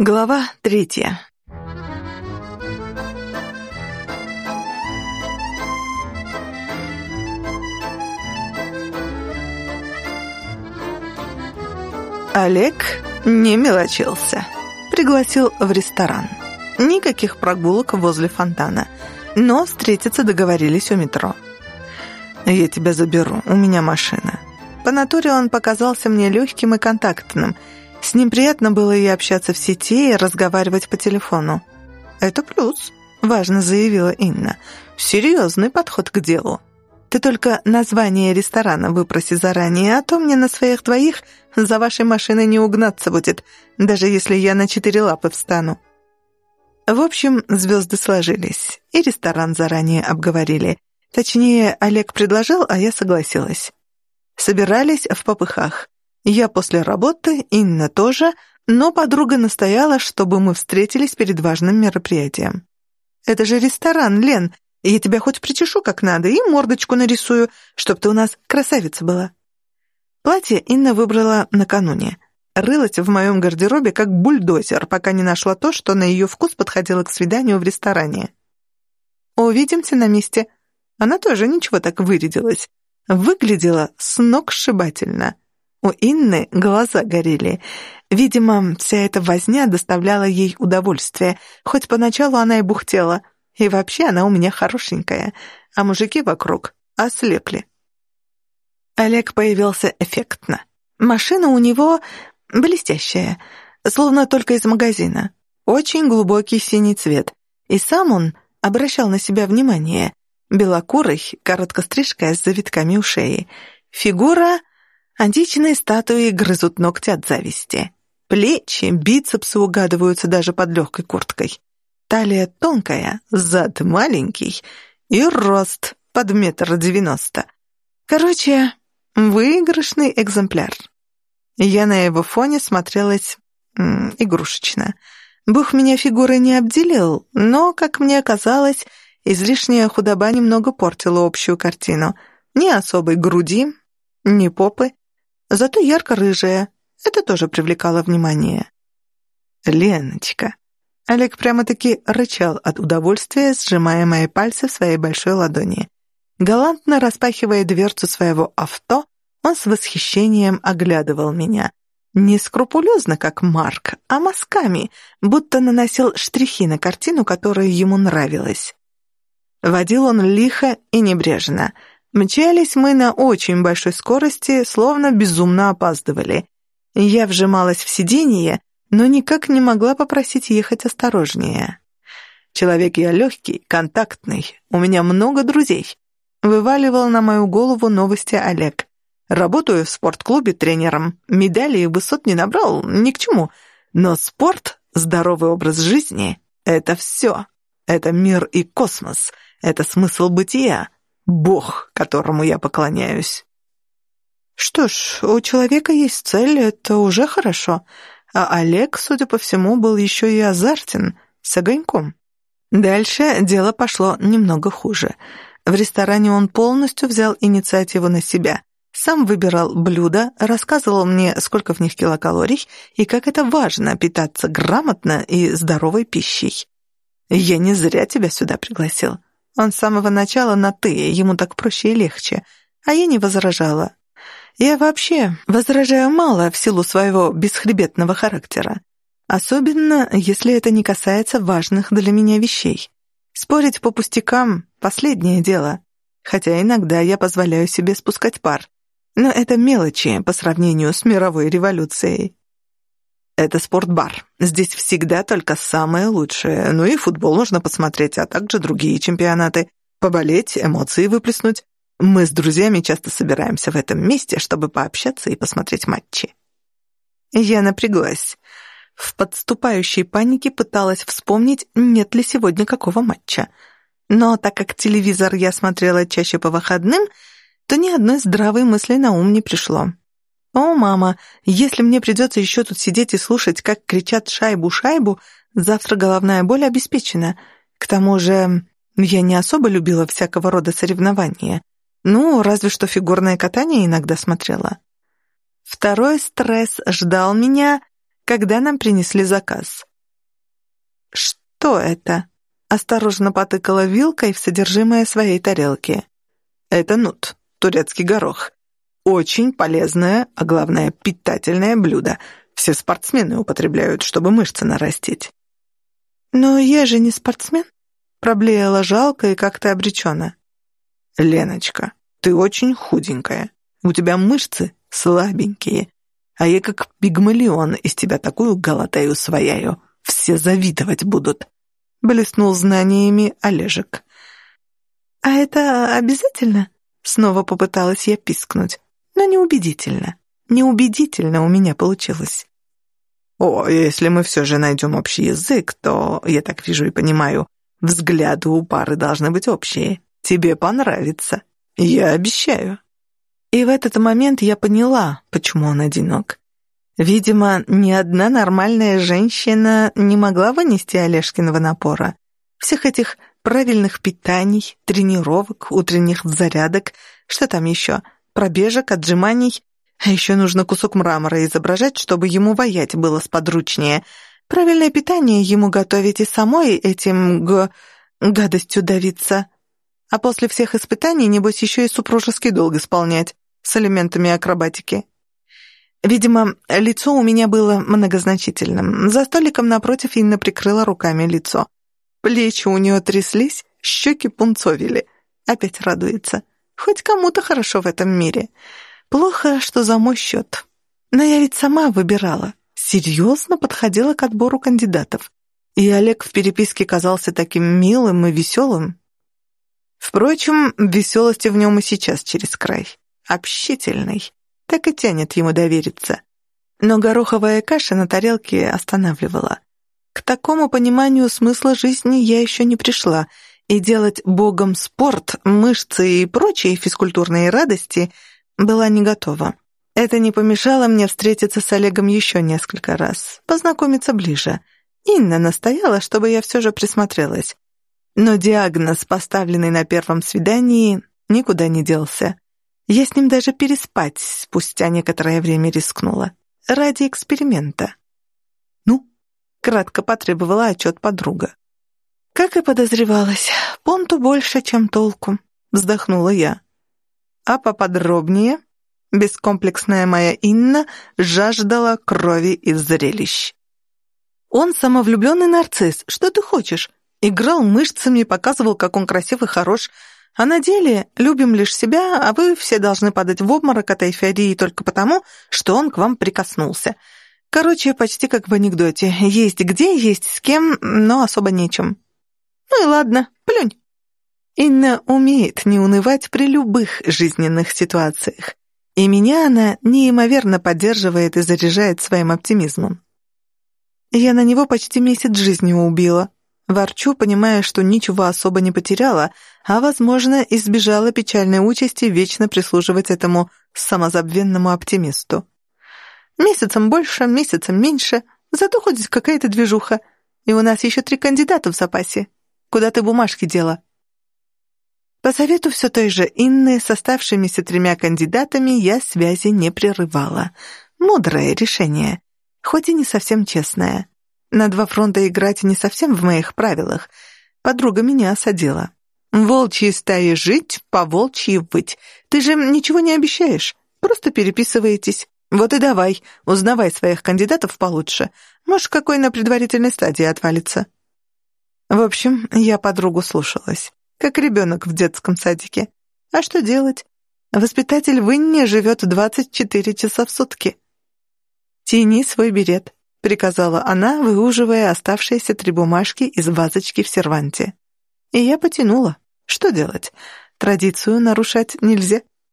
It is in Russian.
Глава третья. Олег не мелочился. Пригласил в ресторан. Никаких прогулок возле фонтана. Но встретиться договорились у метро. «Я тебя заберу, у меня машина». По натуре он показался мне легким и контактным – с ним приятно было и общаться в сети, и разговаривать по телефону. «Это плюс», — важно заявила Инна. «Серьезный подход к делу. Ты только название ресторана выпроси заранее, а то мне на своих двоих за вашей машиной не угнаться будет, даже если я на четыре лапы встану». В общем, звезды сложились, и ресторан заранее обговорили. Точнее, Олег предложил, а я согласилась. Собирались в попыхах. Я после работы, Инна тоже, но подруга настояла, чтобы мы встретились перед важным мероприятием. «Это же ресторан, Лен, я тебя хоть причешу как надо и мордочку нарисую, чтоб ты у нас красавица была». Платье Инна выбрала накануне. Рылась в моем гардеробе как бульдозер, пока не нашла то, что на ее вкус подходило к свиданию в ресторане. «Увидимся на месте». Она тоже ничего так вырядилась. Выглядела сногсшибательно. У Инны глаза горели. Видимо, вся эта возня доставляла ей удовольствие, хоть поначалу она и бухтела. И вообще она у меня хорошенькая, а мужики вокруг ослепли. Олег появился эффектно. Машина у него блестящая, словно только из магазина. Очень глубокий синий цвет. И сам он обращал на себя внимание. Белокурый, короткострижка с завитками у шеи. Фигура Античные статуи грызут ногти от зависти. Плечи, бицепсы угадываются даже под легкой курткой. Талия тонкая, зад маленький и рост под метр девяносто. Короче, выигрышный экземпляр. Я на его фоне смотрелась игрушечно. Бух меня фигурой не обделил, но, как мне казалось, излишняя худоба немного портила общую картину. Ни особой груди, ни попы, зато ярко-рыжая. Это тоже привлекало внимание. «Леночка!» Олег прямо-таки рычал от удовольствия, сжимая мои пальцы в своей большой ладони. Галантно распахивая дверцу своего авто, он с восхищением оглядывал меня. Не скрупулезно, как Марк, а мазками, будто наносил штрихи на картину, которая ему нравилась. Водил он лихо и небрежно — Мчались мы на очень большой скорости, словно безумно опаздывали. Я вжималась в сиденье, но никак не могла попросить ехать осторожнее. Человек я легкий, контактный, у меня много друзей. Вываливал на мою голову новости Олег. Работаю в спортклубе тренером. Медали и высот не набрал, ни к чему. Но спорт, здоровый образ жизни — это все. Это мир и космос. Это смысл бытия. Бог, которому я поклоняюсь. Что ж, у человека есть цель, это уже хорошо. А Олег, судя по всему, был еще и азартен, с огоньком. Дальше дело пошло немного хуже. В ресторане он полностью взял инициативу на себя. Сам выбирал блюда, рассказывал мне, сколько в них килокалорий и как это важно питаться грамотно и здоровой пищей. «Я не зря тебя сюда пригласил. Он с самого начала на «ты», ему так проще и легче, а я не возражала. Я вообще возражаю мало в силу своего бесхребетного характера. Особенно, если это не касается важных для меня вещей. Спорить по пустякам — последнее дело. Хотя иногда я позволяю себе спускать пар. Но это мелочи по сравнению с мировой революцией. Это спортбар. Здесь всегда только самое лучшее. Ну и футбол можно посмотреть, а также другие чемпионаты. Поболеть, эмоции выплеснуть. Мы с друзьями часто собираемся в этом месте, чтобы пообщаться и посмотреть матчи. Я напряглась. В подступающей панике пыталась вспомнить, нет ли сегодня какого матча. Но так как телевизор я смотрела чаще по выходным, то ни одной здравой мысли на ум не пришло. «О, мама, если мне придется еще тут сидеть и слушать, как кричат шайбу-шайбу, завтра головная боль обеспечена. К тому же я не особо любила всякого рода соревнования. Ну, разве что фигурное катание иногда смотрела». Второй стресс ждал меня, когда нам принесли заказ. «Что это?» — осторожно потыкала вилкой в содержимое своей тарелки. «Это нут, турецкий горох. Очень полезное, а главное, питательное блюдо. Все спортсмены употребляют, чтобы мышцы нарастить». «Но я же не спортсмен», — проблеяла жалко и как-то обреченно. «Леночка, ты очень худенькая. У тебя мышцы слабенькие, а я как пигмалион из тебя такую галатаю свояю. Все завидовать будут», — блеснул знаниями Олежек. «А это обязательно?» — снова попыталась я пискнуть, но неубедительно. Неубедительно у меня получилось. «О, если мы все же найдем общий язык, то, я так вижу и понимаю, взгляды у пары должны быть общие. Тебе понравится. Я обещаю». И в этот момент я поняла, почему он одинок. Видимо, ни одна нормальная женщина не могла вынести Олежкиного напора. Всех этих правильных питаний, тренировок, утренних зарядок, что там еще, пробежек, отжиманий. А еще нужно кусок мрамора изображать, чтобы ему воять было сподручнее. Правильное питание ему готовить и самой этим г... гадостью давиться. А после всех испытаний, небось, еще и супружеский долг исполнять с элементами акробатики. Видимо, лицо у меня было многозначительным. За столиком напротив Инна прикрыла руками лицо. Плечи у нее тряслись, щеки пунцовили. Опять радуется. Хоть кому-то хорошо в этом мире. Плохо, что за мой счет. Но я ведь сама выбирала. Серьезно подходила к отбору кандидатов. И Олег в переписке казался таким милым и веселым. Впрочем, веселости в нем и сейчас через край. Общительный. Так и тянет ему довериться. Но гороховая каша на тарелке останавливала. К такому пониманию смысла жизни я еще не пришла, и делать богом спорт, мышцы и прочие физкультурные радости была не готова. Это не помешало мне встретиться с Олегом еще несколько раз, познакомиться ближе. Инна настояла, чтобы я все же присмотрелась. Но диагноз, поставленный на первом свидании, никуда не делся. Я с ним даже переспать спустя некоторое время рискнула. Ради эксперимента. «Ну?» — кратко потребовала отчет подруга. «Как и подозревалось, понту больше, чем толку», — вздохнула я. «А поподробнее?» Бескомплексная моя Инна жаждала крови и зрелищ. «Он самовлюбленный нарцисс, что ты хочешь? Играл мышцами, показывал, как он красив и хорош. А на деле любим лишь себя, а вы все должны падать в обморок от эйфории только потому, что он к вам прикоснулся. Короче, почти как в анекдоте. Есть где, есть с кем, но особо нечем. Ну и ладно, плюнь. Инна умеет не унывать при любых жизненных ситуациях. И меня она неимоверно поддерживает и заряжает своим оптимизмом. Я на него почти месяц жизни убила. Ворчу, понимая, что ничего особо не потеряла, а, возможно, избежала печальной участи вечно прислуживать этому самозабвенному оптимисту. Месяцем больше, месяцем меньше, зато хоть какая-то движуха. И у нас еще три кандидата в запасе. Куда ты бумажки дела?» По совету все той же Инны с оставшимися тремя кандидатами я связи не прерывала. Мудрое решение, хоть и не совсем честное. На два фронта играть не совсем в моих правилах. Подруга меня осадила. «Волчьи стаи жить, по волчьи выть. Ты же ничего не обещаешь, просто переписываетесь. Вот и давай, узнавай своих кандидатов получше. Может, какой на предварительной стадии отвалится». В общем, я подругу слушалась, как ребенок в детском садике. А что делать? Воспитатель в Инне живет 24 часа в сутки. «Тяни свой берет», — приказала она, выуживая оставшиеся три бумажки из вазочки в серванте. И я потянула. Что делать? Традицию нарушать нельзя.